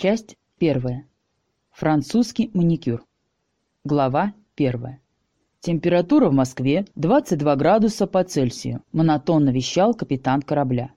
Часть первая. Французский маникюр. Глава первая. Температура в Москве 22 градуса по Цельсию, монотонно вещал капитан корабля.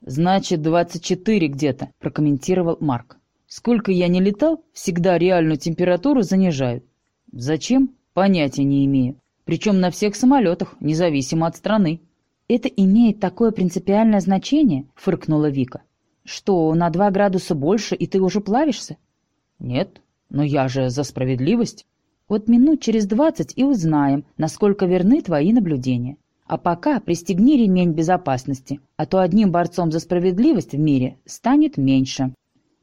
«Значит, 24 где-то», – прокомментировал Марк. «Сколько я не летал, всегда реальную температуру занижают. Зачем? Понятия не имею. Причем на всех самолетах, независимо от страны». «Это имеет такое принципиальное значение?» – фыркнула Вика. Что, на два градуса больше, и ты уже плавишься? Нет, но я же за справедливость. Вот минут через двадцать и узнаем, насколько верны твои наблюдения. А пока пристегни ремень безопасности, а то одним борцом за справедливость в мире станет меньше.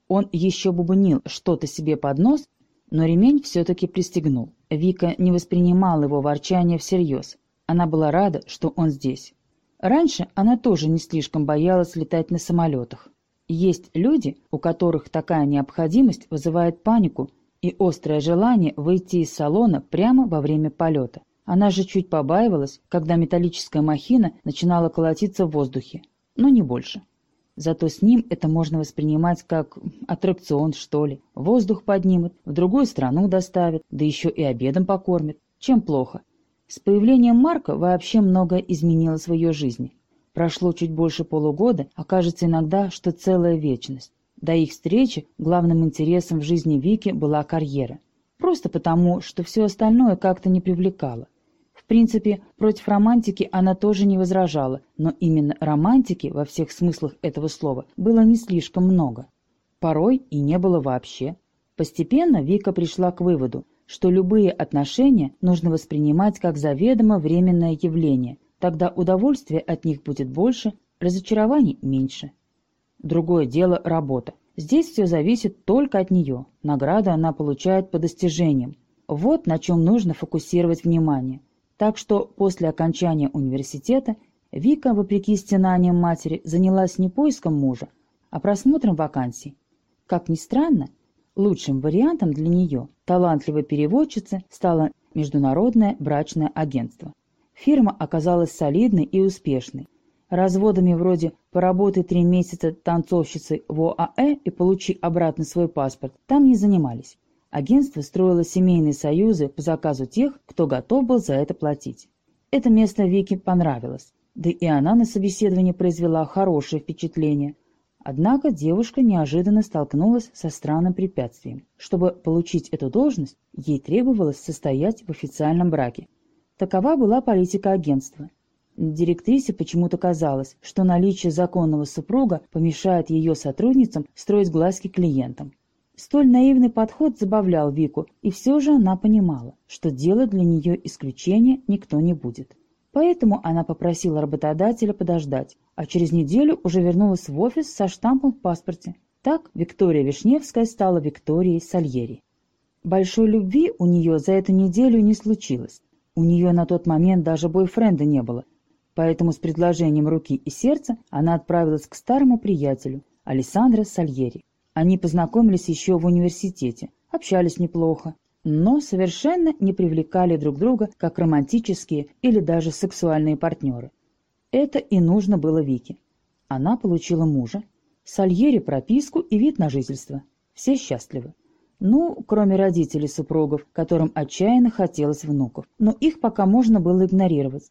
Он еще бубнил что-то себе под нос, но ремень все-таки пристегнул. Вика не воспринимала его ворчание всерьез. Она была рада, что он здесь. Раньше она тоже не слишком боялась летать на самолетах. Есть люди, у которых такая необходимость вызывает панику и острое желание выйти из салона прямо во время полета. Она же чуть побаивалась, когда металлическая махина начинала колотиться в воздухе, но не больше. Зато с ним это можно воспринимать как аттракцион, что ли. Воздух поднимет, в другую страну доставит, да еще и обедом покормит. Чем плохо? С появлением Марка вообще многое изменилось в ее жизни. Прошло чуть больше полугода, а кажется иногда, что целая вечность. До их встречи главным интересом в жизни Вики была карьера. Просто потому, что все остальное как-то не привлекало. В принципе, против романтики она тоже не возражала, но именно романтики, во всех смыслах этого слова, было не слишком много. Порой и не было вообще. Постепенно Вика пришла к выводу, что любые отношения нужно воспринимать как заведомо временное явление – Тогда удовольствия от них будет больше, разочарований меньше. Другое дело – работа. Здесь все зависит только от нее. Награду она получает по достижениям. Вот на чем нужно фокусировать внимание. Так что после окончания университета Вика, вопреки стенаниям матери, занялась не поиском мужа, а просмотром вакансий. Как ни странно, лучшим вариантом для нее, талантливой переводчицы, стало международное брачное агентство. Фирма оказалась солидной и успешной. Разводами вроде «поработай три месяца танцовщицей в ОАЭ и получи обратно свой паспорт» там не занимались. Агентство строило семейные союзы по заказу тех, кто готов был за это платить. Это место Вике понравилось, да и она на собеседовании произвела хорошее впечатление. Однако девушка неожиданно столкнулась со странным препятствием. Чтобы получить эту должность, ей требовалось состоять в официальном браке, Такова была политика агентства. Директрисе почему-то казалось, что наличие законного супруга помешает ее сотрудницам строить глазки клиентам. Столь наивный подход забавлял Вику, и все же она понимала, что делать для нее исключения никто не будет. Поэтому она попросила работодателя подождать, а через неделю уже вернулась в офис со штампом в паспорте. Так Виктория Вишневская стала Викторией Сальери. Большой любви у нее за эту неделю не случилось, у нее на тот момент даже бойфренда не было, поэтому с предложением руки и сердца она отправилась к старому приятелю, Алессандро Сальери. Они познакомились еще в университете, общались неплохо, но совершенно не привлекали друг друга как романтические или даже сексуальные партнеры. Это и нужно было Вике. Она получила мужа, Сальери прописку и вид на жительство. Все счастливы. Ну, кроме родителей супругов, которым отчаянно хотелось внуков. Но их пока можно было игнорировать.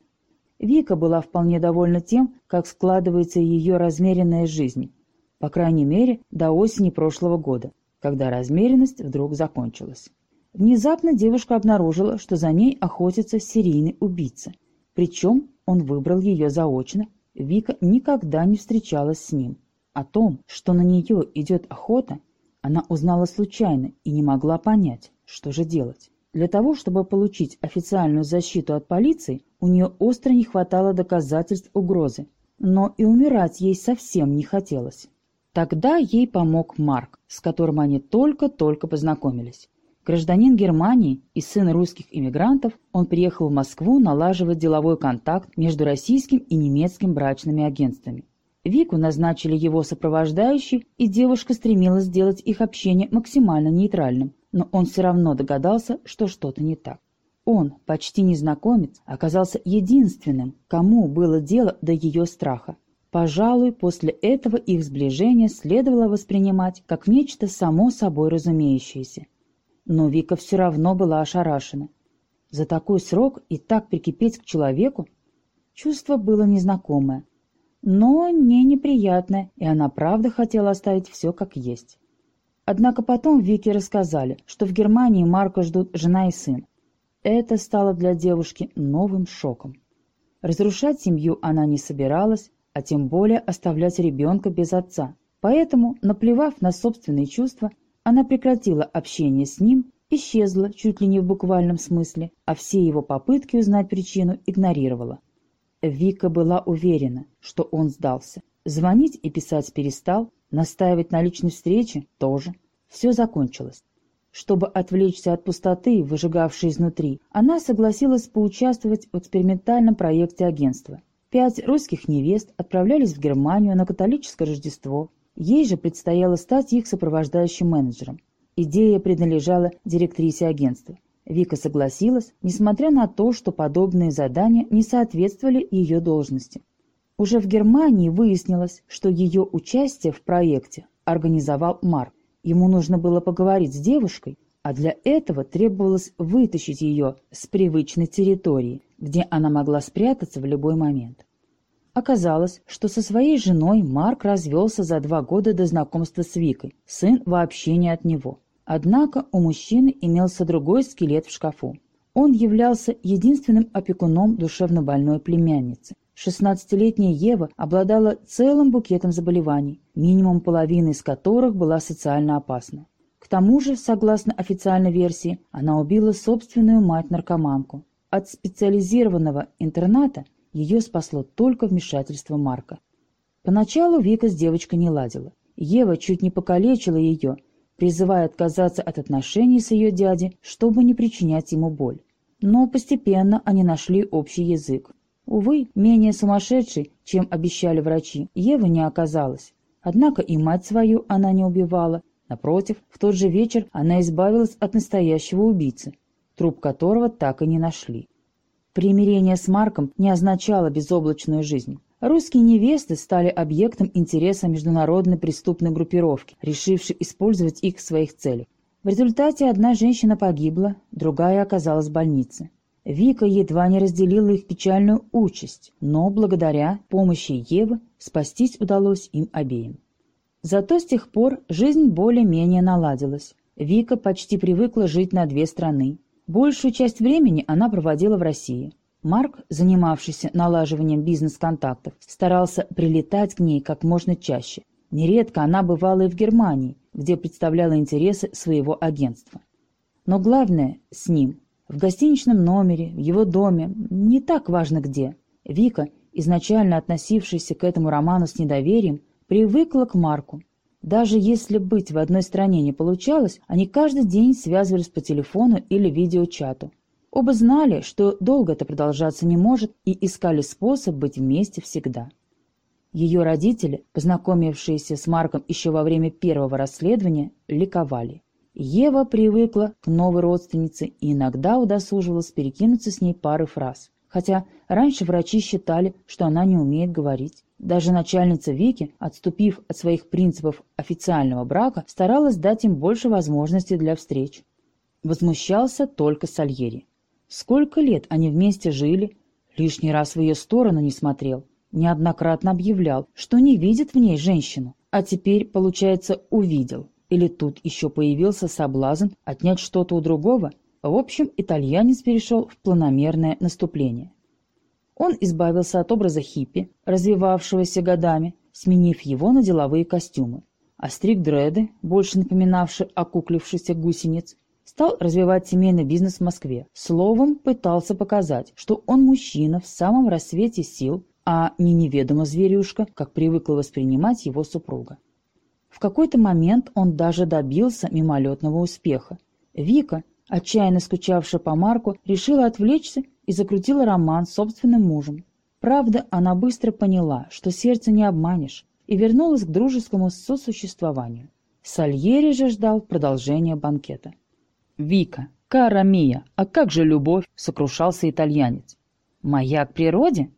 Вика была вполне довольна тем, как складывается ее размеренная жизнь. По крайней мере, до осени прошлого года, когда размеренность вдруг закончилась. Внезапно девушка обнаружила, что за ней охотится серийный убийца. Причем он выбрал ее заочно. Вика никогда не встречалась с ним. О том, что на нее идет охота, она узнала случайно и не могла понять, что же делать. Для того, чтобы получить официальную защиту от полиции, у нее остро не хватало доказательств угрозы, но и умирать ей совсем не хотелось. Тогда ей помог Марк, с которым они только-только познакомились. Гражданин Германии и сын русских иммигрантов, он приехал в Москву налаживать деловой контакт между российским и немецким брачными агентствами. Вику назначили его сопровождающей, и девушка стремилась сделать их общение максимально нейтральным, но он все равно догадался, что что-то не так. Он, почти незнакомец, оказался единственным, кому было дело до ее страха. Пожалуй, после этого их сближение следовало воспринимать как нечто само собой разумеющееся. Но Вика все равно была ошарашена. За такой срок и так прикипеть к человеку чувство было незнакомое, но не неприятное, и она правда хотела оставить все как есть. Однако потом Вике рассказали, что в Германии Марка ждут жена и сын. Это стало для девушки новым шоком. Разрушать семью она не собиралась, а тем более оставлять ребенка без отца. Поэтому, наплевав на собственные чувства, она прекратила общение с ним, исчезла чуть ли не в буквальном смысле, а все его попытки узнать причину игнорировала. Вика была уверена, что он сдался. Звонить и писать перестал, Настаивать на личной встрече тоже. Все закончилось. Чтобы отвлечься от пустоты, выжигавшей изнутри, она согласилась поучаствовать в экспериментальном проекте агентства. Пять русских невест отправлялись в Германию на католическое Рождество. Ей же предстояло стать их сопровождающим менеджером. Идея принадлежала директрисе агентства. Вика согласилась, несмотря на то, что подобные задания не соответствовали ее должности. Уже в Германии выяснилось, что ее участие в проекте организовал Марк. Ему нужно было поговорить с девушкой, а для этого требовалось вытащить ее с привычной территории, где она могла спрятаться в любой момент. Оказалось, что со своей женой Марк развелся за два года до знакомства с Викой, сын вообще не от него. Однако у мужчины имелся другой скелет в шкафу. Он являлся единственным опекуном душевнобольной племянницы. Шестнадцатилетняя Ева обладала целым букетом заболеваний, минимум половины из которых была социально опасна. К тому же, согласно официальной версии, она убила собственную мать-наркоманку. От специализированного интерната ее спасло только вмешательство Марка. Поначалу Вика с девочкой не ладила. Ева чуть не покалечила ее, призывая отказаться от отношений с ее дядей, чтобы не причинять ему боль. Но постепенно они нашли общий язык. Увы, менее сумасшедшей, чем обещали врачи, Ева не оказалась. Однако и мать свою она не убивала. Напротив, в тот же вечер она избавилась от настоящего убийцы, труп которого так и не нашли. Примирение с Марком не означало безоблачную жизнь. Русские невесты стали объектом интереса международной преступной группировки, решившей использовать их в своих целях. В результате одна женщина погибла, другая оказалась в больнице. Вика едва не разделила их печальную участь, но благодаря помощи Евы спастись удалось им обеим. Зато с тех пор жизнь более-менее наладилась. Вика почти привыкла жить на две страны. Большую часть времени она проводила в России. Марк, занимавшийся налаживанием бизнес-контактов, старался прилетать к ней как можно чаще. Нередко она бывала и в Германии, где представляла интересы своего агентства. Но главное с ним в гостиничном номере, в его доме, не так важно где. Вика, изначально относившаяся к этому роману с недоверием, привыкла к Марку. Даже если быть в одной стране не получалось, они каждый день связывались по телефону или видеочату. Оба знали, что долго это продолжаться не может, и искали способ быть вместе всегда. Ее родители, познакомившиеся с Марком еще во время первого расследования, ликовали. Ева привыкла к новой родственнице и иногда удосуживалась перекинуться с ней пары фраз. Хотя раньше врачи считали, что она не умеет говорить. Даже начальница Вики, отступив от своих принципов официального брака, старалась дать им больше возможностей для встреч. Возмущался только Сальери. Сколько лет они вместе жили, лишний раз в ее сторону не смотрел, неоднократно объявлял, что не видит в ней женщину, а теперь, получается, увидел. Или тут еще появился соблазн отнять что-то у другого? В общем, итальянец перешел в планомерное наступление. Он избавился от образа хиппи, развивавшегося годами, сменив его на деловые костюмы. А стриг дреды, больше напоминавший окуклившийся гусениц, стал развивать семейный бизнес в Москве. Словом, пытался показать, что он мужчина в самом рассвете сил, а не неведомо зверюшка, как привыкла воспринимать его супруга. В какой-то момент он даже добился мимолетного успеха. Вика, отчаянно скучавшая по Марку, решила отвлечься и закрутила роман с собственным мужем. Правда, она быстро поняла, что сердце не обманешь, и вернулась к дружескому сосуществованию. Сальери же ждал продолжения банкета. «Вика, кара мия, а как же любовь?» — сокрушался итальянец. «Моя к природе?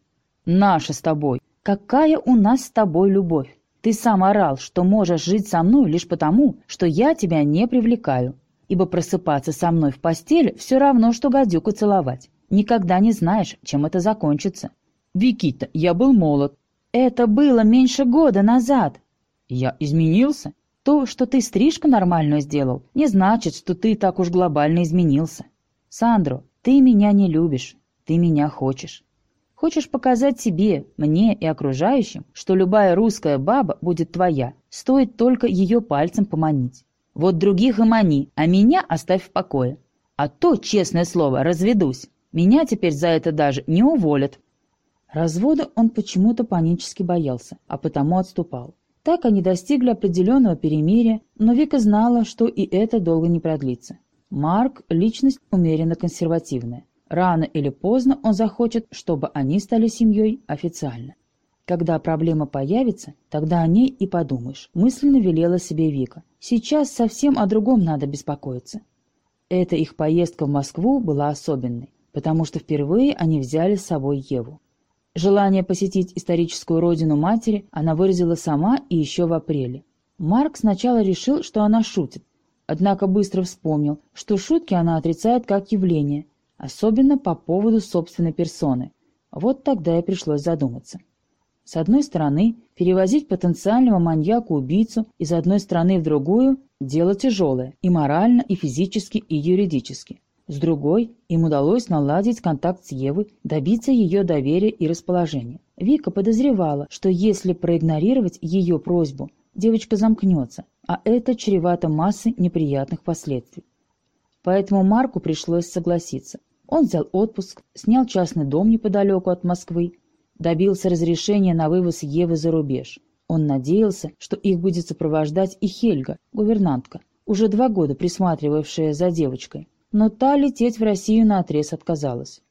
Наша с тобой. Какая у нас с тобой любовь? Ты сам орал, что можешь жить со мной лишь потому, что я тебя не привлекаю. Ибо просыпаться со мной в постели все равно, что гадюку целовать. Никогда не знаешь, чем это закончится. Викита, я был молод. Это было меньше года назад. Я изменился? То, что ты стрижку нормальную сделал, не значит, что ты так уж глобально изменился. Сандро, ты меня не любишь, ты меня хочешь. Хочешь показать себе, мне и окружающим, что любая русская баба будет твоя, стоит только ее пальцем поманить. Вот других и мани, а меня оставь в покое. А то, честное слово, разведусь. Меня теперь за это даже не уволят. Развода он почему-то панически боялся, а потому отступал. Так они достигли определенного перемирия, но Вика знала, что и это долго не продлится. Марк – личность умеренно консервативная. Рано или поздно он захочет, чтобы они стали семьей официально. Когда проблема появится, тогда о ней и подумаешь, мысленно велела себе Вика. Сейчас совсем о другом надо беспокоиться. Эта их поездка в Москву была особенной, потому что впервые они взяли с собой Еву. Желание посетить историческую родину матери она выразила сама и еще в апреле. Марк сначала решил, что она шутит, однако быстро вспомнил, что шутки она отрицает как явление, особенно по поводу собственной персоны. Вот тогда и пришлось задуматься. С одной стороны, перевозить потенциального маньяка-убийцу из одной страны в другую – дело тяжелое и морально, и физически, и юридически. С другой, им удалось наладить контакт с Евой, добиться ее доверия и расположения. Вика подозревала, что если проигнорировать ее просьбу, девочка замкнется, а это чревато массой неприятных последствий. Поэтому Марку пришлось согласиться. Он взял отпуск, снял частный дом неподалеку от Москвы, добился разрешения на вывоз Евы за рубеж. Он надеялся, что их будет сопровождать и Хельга, гувернантка, уже два года присматривавшая за девочкой. Но та лететь в Россию наотрез отказалась.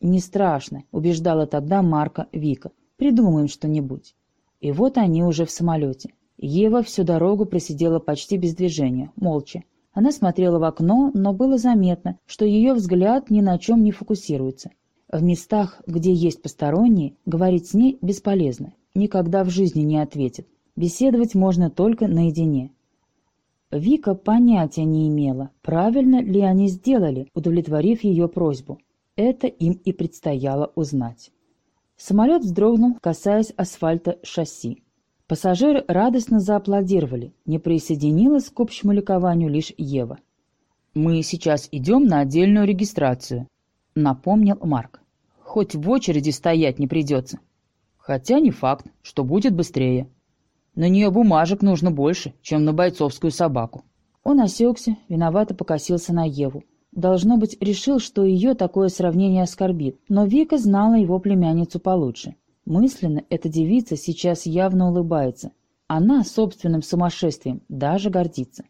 «Не страшно», — убеждала тогда Марка Вика. «Придумаем что-нибудь». И вот они уже в самолете. Ева всю дорогу просидела почти без движения, молча. Она смотрела в окно, но было заметно, что ее взгляд ни на чем не фокусируется. В местах, где есть посторонние, говорить с ней бесполезно. Никогда в жизни не ответит. Беседовать можно только наедине. Вика понятия не имела, правильно ли они сделали, удовлетворив ее просьбу. Это им и предстояло узнать. Самолет вздрогнул, касаясь асфальта шасси. Пассажиры радостно зааплодировали. Не присоединилась к общему ликованию лишь Ева. «Мы сейчас идем на отдельную регистрацию», — напомнил Марк. «Хоть в очереди стоять не придется. Хотя не факт, что будет быстрее. На нее бумажек нужно больше, чем на бойцовскую собаку». Он осекся, виновато покосился на Еву. Должно быть, решил, что ее такое сравнение оскорбит, но Вика знала его племянницу получше. Мысленно эта девица сейчас явно улыбается. Она собственным сумасшествием даже гордится.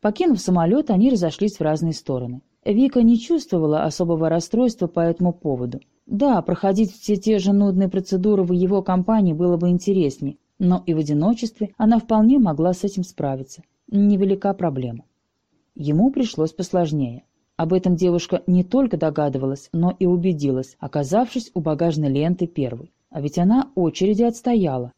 Покинув самолет, они разошлись в разные стороны. Вика не чувствовала особого расстройства по этому поводу. Да, проходить все те же нудные процедуры в его компании было бы интереснее, но и в одиночестве она вполне могла с этим справиться. Невелика проблема. Ему пришлось посложнее. Об этом девушка не только догадывалась, но и убедилась, оказавшись у багажной ленты первой. А ведь она очереди отстояла.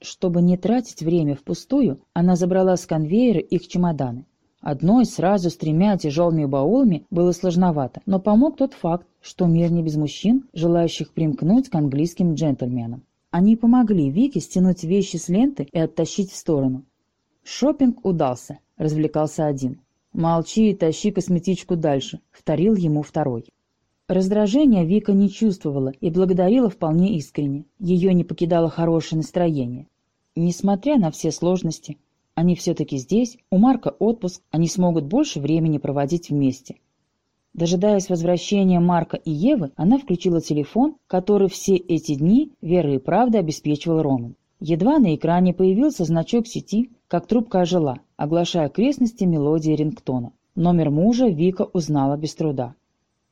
Чтобы не тратить время впустую, она забрала с конвейера их чемоданы. Одной сразу с тремя тяжелыми баулами было сложновато, но помог тот факт, что мир не без мужчин, желающих примкнуть к английским джентльменам. Они помогли Вике стянуть вещи с ленты и оттащить в сторону. Шопинг удался, развлекался один. «Молчи и тащи косметичку дальше», — вторил ему второй. Раздражения Вика не чувствовала и благодарила вполне искренне. Ее не покидало хорошее настроение. Несмотря на все сложности, они все-таки здесь, у Марка отпуск, они смогут больше времени проводить вместе. Дожидаясь возвращения Марка и Евы, она включила телефон, который все эти дни верой и правдой обеспечивал Роман. Едва на экране появился значок сети, как трубка ожила, оглашая окрестности мелодии рингтона. Номер мужа Вика узнала без труда.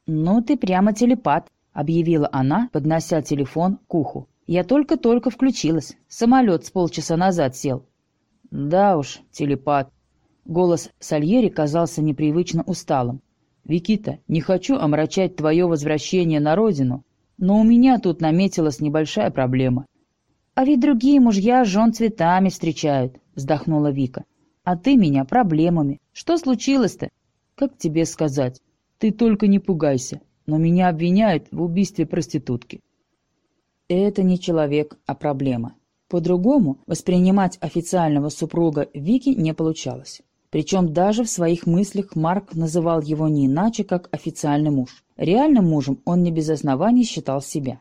«Ну ты прямо телепат», — объявила она, поднося телефон к уху. «Я только-только включилась. Самолет с полчаса назад сел». «Да уж, телепат». Голос Сальери казался непривычно усталым. «Викита, не хочу омрачать твое возвращение на родину, но у меня тут наметилась небольшая проблема. «А ведь другие мужья жен цветами встречают», — вздохнула Вика. «А ты меня проблемами. Что случилось-то?» «Как тебе сказать? Ты только не пугайся, но меня обвиняют в убийстве проститутки». Это не человек, а проблема. По-другому воспринимать официального супруга Вики не получалось. Причем даже в своих мыслях Марк называл его не иначе, как официальный муж. Реальным мужем он не без оснований считал себя.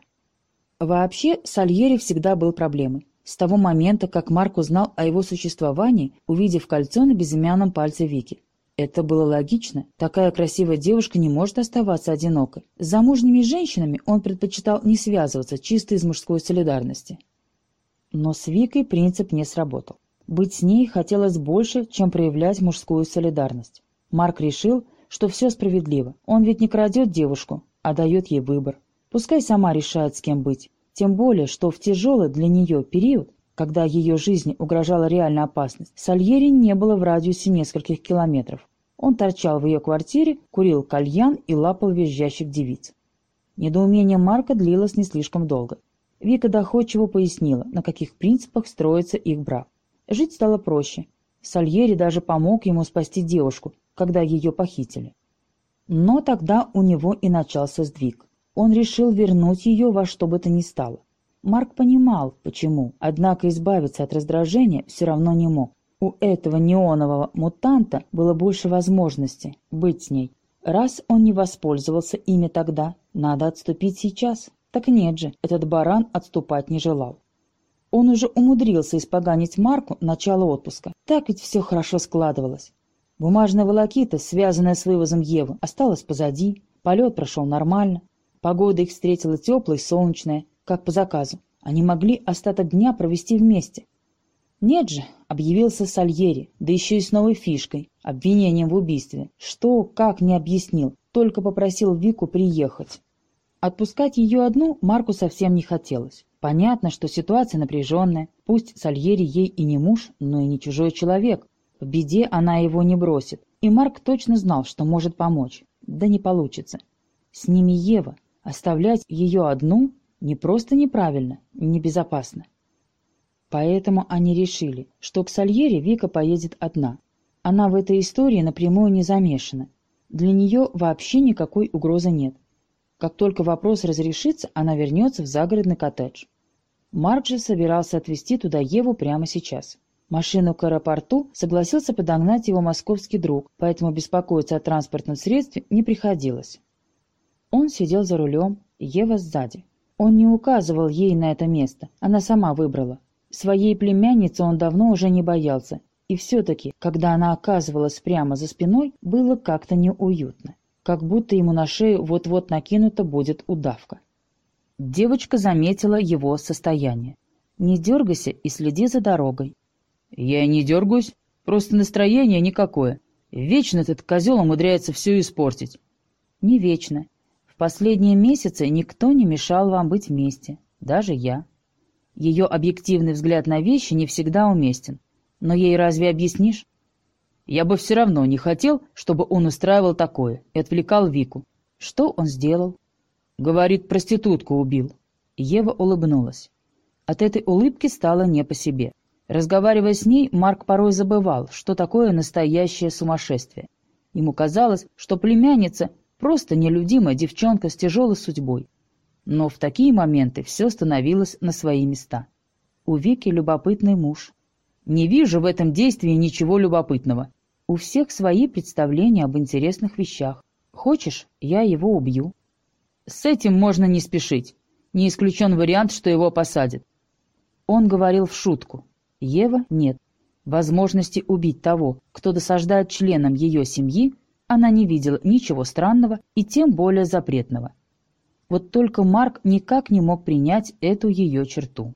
Вообще, Сальери всегда был проблемой. С того момента, как Марк узнал о его существовании, увидев кольцо на безымянном пальце Вики. Это было логично. Такая красивая девушка не может оставаться одинокой. С замужними женщинами он предпочитал не связываться чисто из мужской солидарности. Но с Викой принцип не сработал. Быть с ней хотелось больше, чем проявлять мужскую солидарность. Марк решил, что все справедливо. Он ведь не крадет девушку, а дает ей выбор. Пускай сама решает, с кем быть. Тем более, что в тяжелый для нее период, когда ее жизни угрожала реальная опасность, Сальери не было в радиусе нескольких километров. Он торчал в ее квартире, курил кальян и лапал визжащих девиц. Недоумение Марка длилось не слишком долго. Вика доходчиво пояснила, на каких принципах строится их брак. Жить стало проще. Сальери даже помог ему спасти девушку, когда ее похитили. Но тогда у него и начался сдвиг. Он решил вернуть ее во что бы то ни стало. Марк понимал, почему, однако избавиться от раздражения все равно не мог. У этого неонового мутанта было больше возможностей быть с ней. Раз он не воспользовался ими тогда, надо отступить сейчас. Так нет же, этот баран отступать не желал. Он уже умудрился испоганить Марку начало отпуска. Так ведь все хорошо складывалось. Бумажная волокита, связанная с вывозом Евы, осталась позади, полет прошел нормально. Погода их встретила теплой, солнечная, как по заказу. Они могли остаток дня провести вместе. Нет же, объявился Сальери, да еще и с новой фишкой, обвинением в убийстве. Что, как, не объяснил, только попросил Вику приехать. Отпускать ее одну Марку совсем не хотелось. Понятно, что ситуация напряженная, пусть Сальери ей и не муж, но и не чужой человек. В беде она его не бросит, и Марк точно знал, что может помочь. Да не получится. С ними Ева, Оставлять ее одну не просто неправильно, небезопасно. Поэтому они решили, что к Сальере Вика поедет одна. Она в этой истории напрямую не замешана. Для нее вообще никакой угрозы нет. Как только вопрос разрешится, она вернется в загородный коттедж. Марк собирался отвезти туда Еву прямо сейчас. Машину к аэропорту согласился подогнать его московский друг, поэтому беспокоиться о транспортном средстве не приходилось. Он сидел за рулем, Ева сзади. Он не указывал ей на это место, она сама выбрала. Своей племянницы он давно уже не боялся, и все-таки, когда она оказывалась прямо за спиной, было как-то неуютно. Как будто ему на шею вот-вот накинута будет удавка. Девочка заметила его состояние. «Не дергайся и следи за дорогой». «Я не дергаюсь, просто настроение никакое. Вечно этот козел умудряется все испортить». «Не вечно последние месяцы никто не мешал вам быть вместе, даже я. Ее объективный взгляд на вещи не всегда уместен. Но ей разве объяснишь? Я бы все равно не хотел, чтобы он устраивал такое и отвлекал Вику. Что он сделал? Говорит, проститутку убил. Ева улыбнулась. От этой улыбки стало не по себе. Разговаривая с ней, Марк порой забывал, что такое настоящее сумасшествие. Ему казалось, что племянница Просто нелюдимая девчонка с тяжелой судьбой. Но в такие моменты все становилось на свои места. У Вики любопытный муж. Не вижу в этом действии ничего любопытного. У всех свои представления об интересных вещах. Хочешь, я его убью. С этим можно не спешить. Не исключен вариант, что его посадят. Он говорил в шутку. Ева нет. Возможности убить того, кто досаждает членам ее семьи, она не видела ничего странного и тем более запретного. Вот только Марк никак не мог принять эту ее черту.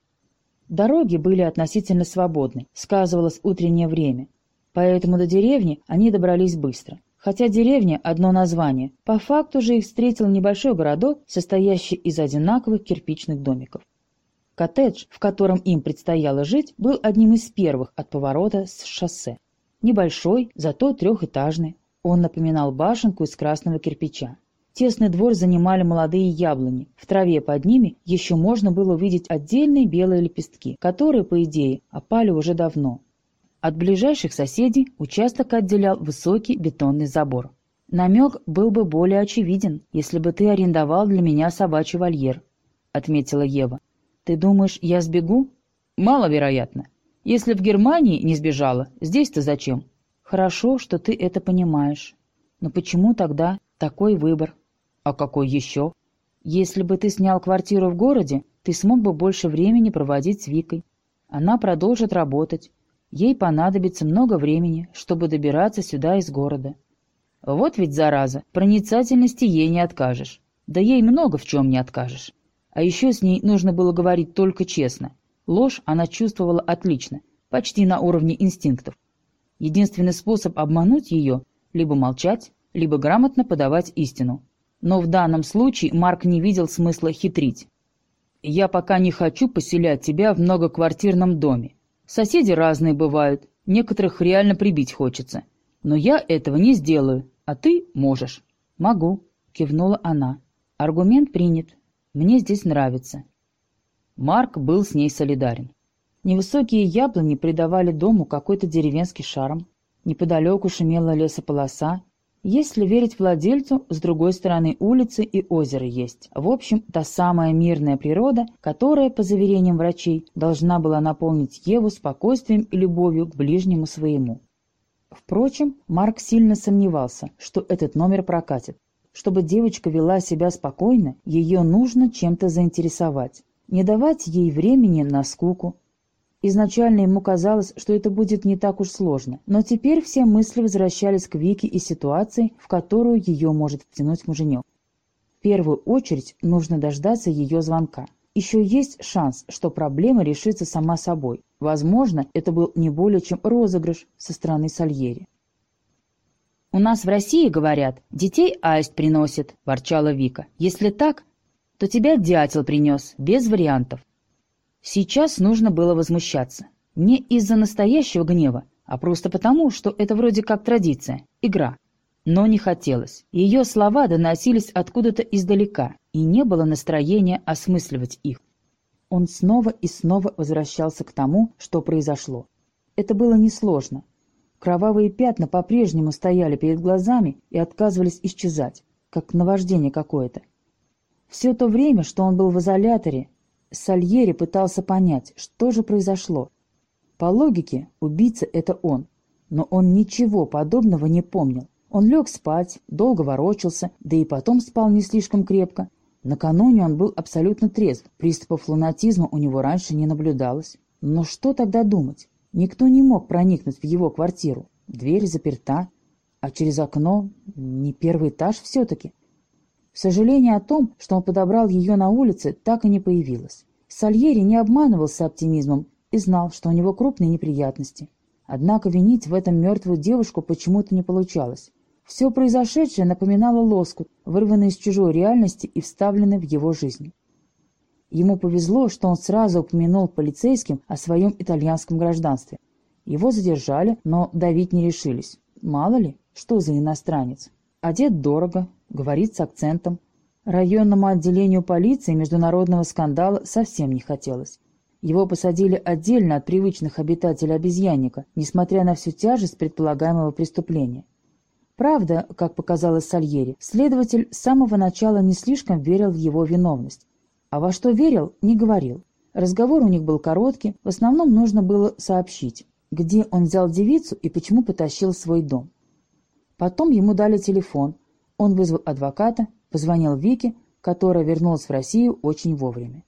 Дороги были относительно свободны, сказывалось утреннее время, поэтому до деревни они добрались быстро. Хотя деревня – одно название, по факту же их встретил небольшой городок, состоящий из одинаковых кирпичных домиков. Коттедж, в котором им предстояло жить, был одним из первых от поворота с шоссе. Небольшой, зато трехэтажный, он напоминал башенку из красного кирпича. Тесный двор занимали молодые яблони. В траве под ними еще можно было увидеть отдельные белые лепестки, которые, по идее, опали уже давно. От ближайших соседей участок отделял высокий бетонный забор. «Намек был бы более очевиден, если бы ты арендовал для меня собачий вольер», — отметила Ева. «Ты думаешь, я сбегу?» «Маловероятно. Если в Германии не сбежала, здесь-то зачем?» «Хорошо, что ты это понимаешь. Но почему тогда такой выбор?» «А какой еще?» «Если бы ты снял квартиру в городе, ты смог бы больше времени проводить с Викой. Она продолжит работать. Ей понадобится много времени, чтобы добираться сюда из города. Вот ведь зараза, проницательности ей не откажешь. Да ей много в чем не откажешь. А еще с ней нужно было говорить только честно. Ложь она чувствовала отлично, почти на уровне инстинктов. Единственный способ обмануть ее – либо молчать, либо грамотно подавать истину. Но в данном случае Марк не видел смысла хитрить. «Я пока не хочу поселять тебя в многоквартирном доме. Соседи разные бывают, некоторых реально прибить хочется. Но я этого не сделаю, а ты можешь». «Могу», — кивнула она. «Аргумент принят. Мне здесь нравится». Марк был с ней солидарен. Невысокие яблони придавали дому какой-то деревенский шарм. Неподалеку шумела лесополоса. Если верить владельцу, с другой стороны улицы и озеро есть. В общем, та самая мирная природа, которая, по заверениям врачей, должна была наполнить Еву спокойствием и любовью к ближнему своему. Впрочем, Марк сильно сомневался, что этот номер прокатит. Чтобы девочка вела себя спокойно, ее нужно чем-то заинтересовать. Не давать ей времени на скуку. Изначально ему казалось, что это будет не так уж сложно, но теперь все мысли возвращались к Вике и ситуации, в которую ее может втянуть муженек. В первую очередь нужно дождаться ее звонка. Еще есть шанс, что проблема решится сама собой. Возможно, это был не более чем розыгрыш со стороны Сальери. «У нас в России, говорят, детей аист приносит», – ворчала Вика. «Если так, то тебя дятел принес, без вариантов». Сейчас нужно было возмущаться. Не из-за настоящего гнева, а просто потому, что это вроде как традиция, игра. Но не хотелось. Ее слова доносились откуда-то издалека, и не было настроения осмысливать их. Он снова и снова возвращался к тому, что произошло. Это было несложно. Кровавые пятна по-прежнему стояли перед глазами и отказывались исчезать, как наваждение какое-то. Все то время, что он был в изоляторе, Сальери пытался понять, что же произошло. По логике, убийца — это он, но он ничего подобного не помнил. Он лег спать, долго ворочался, да и потом спал не слишком крепко. Накануне он был абсолютно трезв, приступов лунатизма у него раньше не наблюдалось. Но что тогда думать? Никто не мог проникнуть в его квартиру. Дверь заперта, а через окно не первый этаж все-таки. Сожаление о том, что он подобрал ее на улице, так и не появилось. Сальери не обманывался оптимизмом и знал, что у него крупные неприятности. Однако винить в этом мертвую девушку почему-то не получалось. Все произошедшее напоминало лоскут, вырванный из чужой реальности и вставленный в его жизнь. Ему повезло, что он сразу упомянул полицейским о своем итальянском гражданстве. Его задержали, но давить не решились. Мало ли, что за иностранец. Одет дорого, говорит с акцентом. Районному отделению полиции международного скандала совсем не хотелось. Его посадили отдельно от привычных обитателей обезьянника, несмотря на всю тяжесть предполагаемого преступления. Правда, как показалось Сальери, следователь с самого начала не слишком верил в его виновность. А во что верил, не говорил. Разговор у них был короткий, в основном нужно было сообщить, где он взял девицу и почему потащил свой дом. Потом ему дали телефон, он вызвал адвоката, позвонил Вике, которая вернулась в Россию очень вовремя.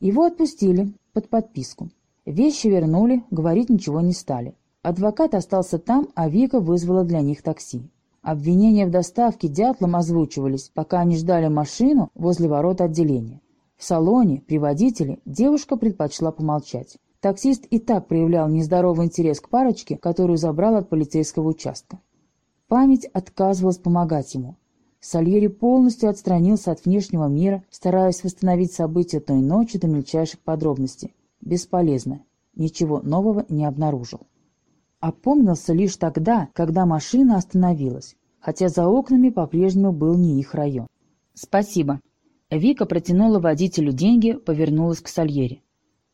Его отпустили под подписку. Вещи вернули, говорить ничего не стали. Адвокат остался там, а Вика вызвала для них такси. Обвинения в доставке дятлом озвучивались, пока они ждали машину возле ворот отделения. В салоне, при водителе, девушка предпочла помолчать. Таксист и так проявлял нездоровый интерес к парочке, которую забрал от полицейского участка. Память отказывалась помогать ему. Сальери полностью отстранился от внешнего мира, стараясь восстановить события той ночи до мельчайших подробностей. Бесполезно. Ничего нового не обнаружил. Опомнился лишь тогда, когда машина остановилась, хотя за окнами по-прежнему был не их район. «Спасибо». Вика протянула водителю деньги, повернулась к Сальери.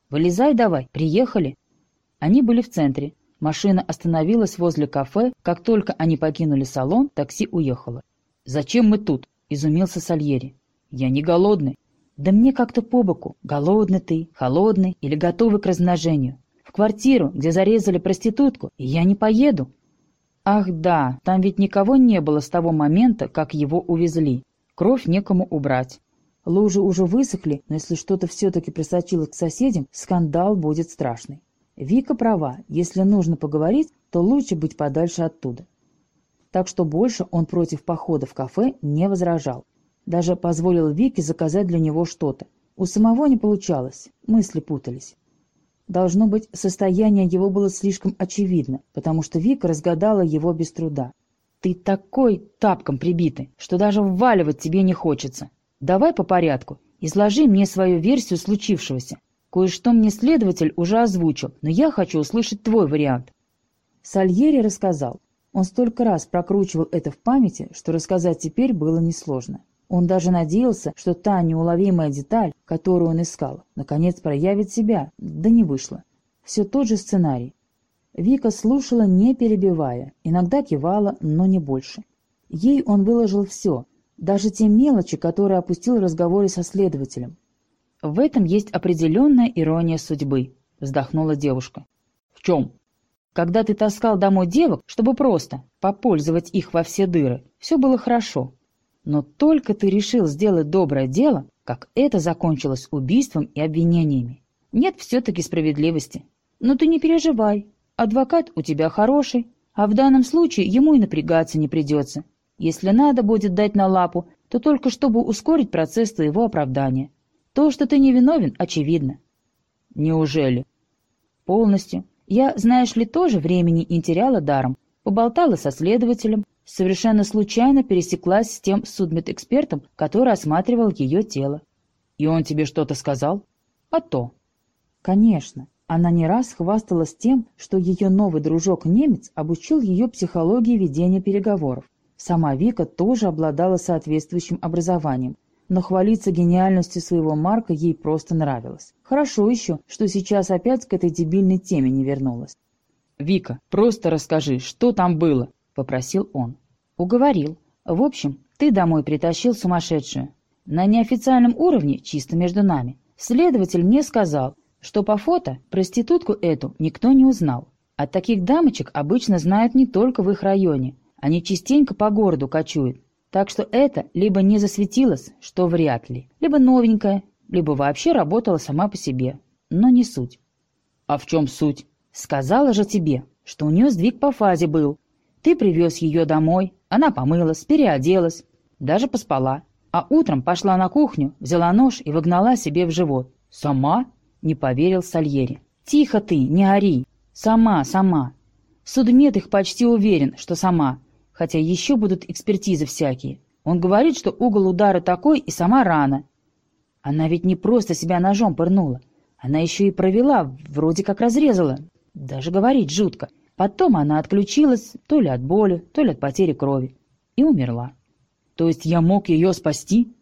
«Вылезай давай, приехали». Они были в центре. Машина остановилась возле кафе. Как только они покинули салон, такси уехало. «Зачем мы тут?» — изумился Сальери. «Я не голодный». «Да мне как-то по боку. Голодный ты, холодный или готовый к размножению. В квартиру, где зарезали проститутку, я не поеду». «Ах да, там ведь никого не было с того момента, как его увезли. Кровь некому убрать. Лужи уже высохли, но если что-то все-таки просочилось к соседям, скандал будет страшный. Вика права, если нужно поговорить, то лучше быть подальше оттуда. Так что больше он против похода в кафе не возражал. Даже позволил Вике заказать для него что-то. У самого не получалось, мысли путались. Должно быть, состояние его было слишком очевидно, потому что Вика разгадала его без труда. «Ты такой тапком прибитый, что даже вваливать тебе не хочется. Давай по порядку. Изложи мне свою версию случившегося. Кое-что мне следователь уже озвучил, но я хочу услышать твой вариант». Сальери рассказал. Он столько раз прокручивал это в памяти, что рассказать теперь было несложно. Он даже надеялся, что та неуловимая деталь, которую он искал, наконец проявит себя, да не вышло. Все тот же сценарий. Вика слушала, не перебивая, иногда кивала, но не больше. Ей он выложил все, даже те мелочи, которые опустил в разговоре со следователем. «В этом есть определенная ирония судьбы», — вздохнула девушка. «В чем?» «Когда ты таскал домой девок, чтобы просто попользовать их во все дыры, все было хорошо. Но только ты решил сделать доброе дело, как это закончилось убийством и обвинениями. Нет все-таки справедливости. Но ты не переживай, Адвокат у тебя хороший, а в данном случае ему и напрягаться не придется. Если надо будет дать на лапу, то только чтобы ускорить процесс твоего оправдания. То, что ты невиновен, очевидно. Неужели? Полностью. Я, знаешь ли, тоже времени не теряла даром. Поболтала со следователем, совершенно случайно пересеклась с тем судмедэкспертом, который осматривал ее тело. И он тебе что-то сказал? А то. Конечно. Она не раз хвасталась тем, что ее новый дружок-немец обучил ее психологии ведения переговоров. Сама Вика тоже обладала соответствующим образованием, но хвалиться гениальностью своего Марка ей просто нравилось. Хорошо еще, что сейчас опять к этой дебильной теме не вернулась. «Вика, просто расскажи, что там было?» — попросил он. Уговорил. «В общем, ты домой притащил сумасшедшую. На неофициальном уровне, чисто между нами. Следователь мне сказал, что по фото проститутку эту никто не узнал. А таких дамочек обычно знают не только в их районе, они частенько по городу кочуют. Так что это либо не засветилось, что вряд ли, либо новенькая, либо вообще работала сама по себе. Но не суть. А в чем суть? Сказала же тебе, что у нее сдвиг по фазе был. Ты привез ее домой, она помылась, переоделась, даже поспала. А утром пошла на кухню, взяла нож и выгнала себе в живот. Сама? — не поверил Сальери. «Тихо ты, не ори! Сама, сама! Судмед их почти уверен, что сама, хотя еще будут экспертизы всякие. Он говорит, что угол удара такой и сама рана. Она ведь не просто себя ножом пырнула, она еще и провела, вроде как разрезала. Даже говорить жутко. Потом она отключилась то ли от боли, то ли от потери крови. И умерла. То есть я мог ее спасти?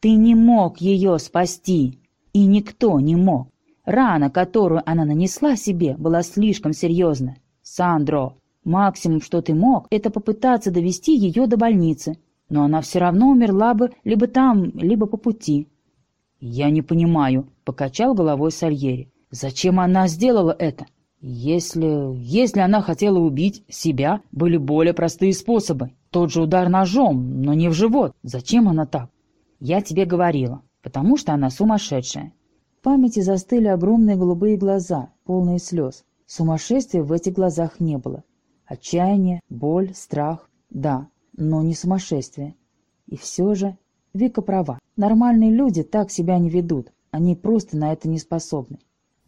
Ты не мог ее спасти. И никто не мог. Рана, которую она нанесла себе, была слишком серьезна. «Сандро, максимум, что ты мог, это попытаться довести ее до больницы. Но она все равно умерла бы либо там, либо по пути». «Я не понимаю», — покачал головой Сальери. «Зачем она сделала это? Если... если она хотела убить себя, были более простые способы. Тот же удар ножом, но не в живот. Зачем она так?» «Я тебе говорила потому что она сумасшедшая. В памяти застыли огромные голубые глаза, полные слез. Сумасшествия в этих глазах не было. Отчаяние, боль, страх – да, но не сумасшествие. И все же Вика права. Нормальные люди так себя не ведут. Они просто на это не способны.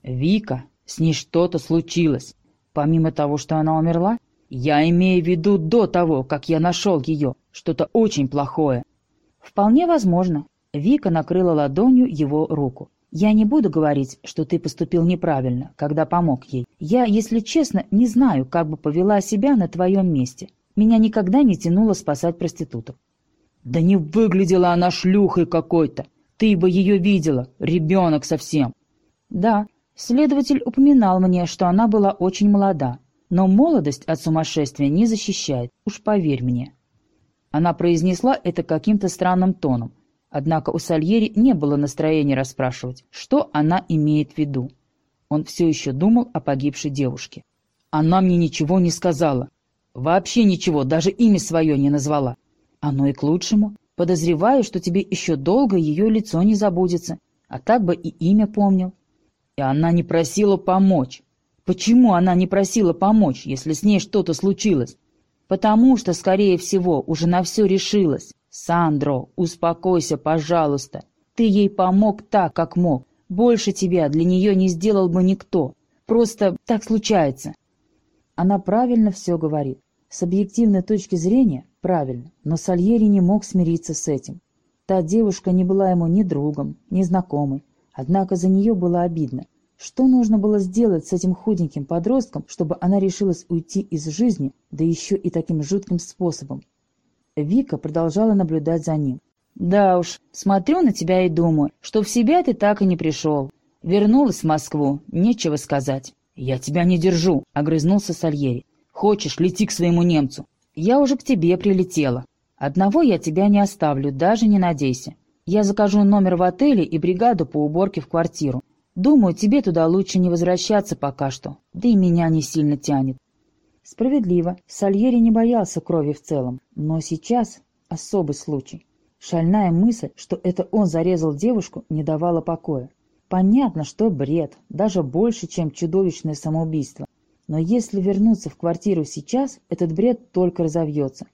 «Вика, с ней что-то случилось. Помимо того, что она умерла, я имею в виду до того, как я нашел ее, что-то очень плохое». «Вполне возможно. Вика накрыла ладонью его руку. «Я не буду говорить, что ты поступил неправильно, когда помог ей. Я, если честно, не знаю, как бы повела себя на твоем месте. Меня никогда не тянуло спасать проституток». Да не выглядела она шлюхой какой-то. Ты бы ее видела, ребенок совсем. Да, следователь упоминал мне, что она была очень молода. Но молодость от сумасшествия не защищает, уж поверь мне. Она произнесла это каким-то странным тоном, однако у Сальери не было настроения расспрашивать, что она имеет в виду. Он все еще думал о погибшей девушке. Она мне ничего не сказала. Вообще ничего, даже имя свое не назвала. Оно и к лучшему. Подозреваю, что тебе еще долго ее лицо не забудется, а так бы и имя помнил. И она не просила помочь. Почему она не просила помочь, если с ней что-то случилось? Потому что, скорее всего, уже на все решилась. Сандро, успокойся, пожалуйста. Ты ей помог так, как мог. Больше тебя для нее не сделал бы никто. Просто так случается. Она правильно все говорит. С объективной точки зрения – правильно, но Сальери не мог смириться с этим. Та девушка не была ему ни другом, ни знакомой, однако за нее было обидно. Что нужно было сделать с этим худеньким подростком, чтобы она решилась уйти из жизни, да еще и таким жутким способом? Вика продолжала наблюдать за ним. Да уж, смотрю на тебя и думаю, что в себя ты так и не пришел. Вернулась в Москву, нечего сказать. Я тебя не держу, огрызнулся Сальери. Хочешь, лети к своему немцу. Я уже к тебе прилетела. Одного я тебя не оставлю, даже не надейся. Я закажу номер в отеле и бригаду по уборке в квартиру. Думаю, тебе туда лучше не возвращаться пока что, да и меня не сильно тянет. Справедливо, Сальери не боялся крови в целом, но сейчас особый случай. Шальная мысль, что это он зарезал девушку, не давала покоя. Понятно, что бред, даже больше, чем чудовищное самоубийство. Но если вернуться в квартиру сейчас, этот бред только разовьется.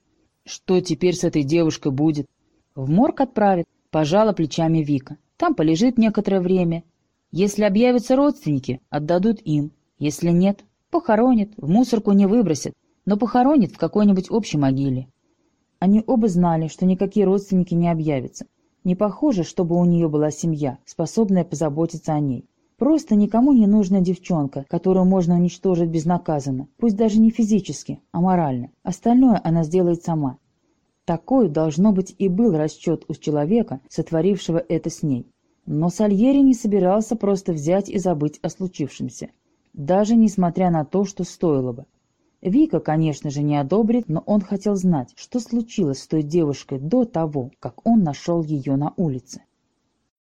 Что теперь с этой девушкой будет? В морг отправят, пожала плечами Вика. Там полежит некоторое время. Если объявятся родственники, отдадут им. Если нет, похоронят, в мусорку не выбросят, но похоронят в какой-нибудь общей могиле. Они оба знали, что никакие родственники не объявятся. Не похоже, чтобы у нее была семья, способная позаботиться о ней. Просто никому не нужная девчонка, которую можно уничтожить безнаказанно, пусть даже не физически, а морально. Остальное она сделает сама. Такой, должно быть, и был расчет у человека, сотворившего это с ней. Но Сальери не собирался просто взять и забыть о случившемся. Даже несмотря на то, что стоило бы. Вика, конечно же, не одобрит, но он хотел знать, что случилось с той девушкой до того, как он нашел ее на улице.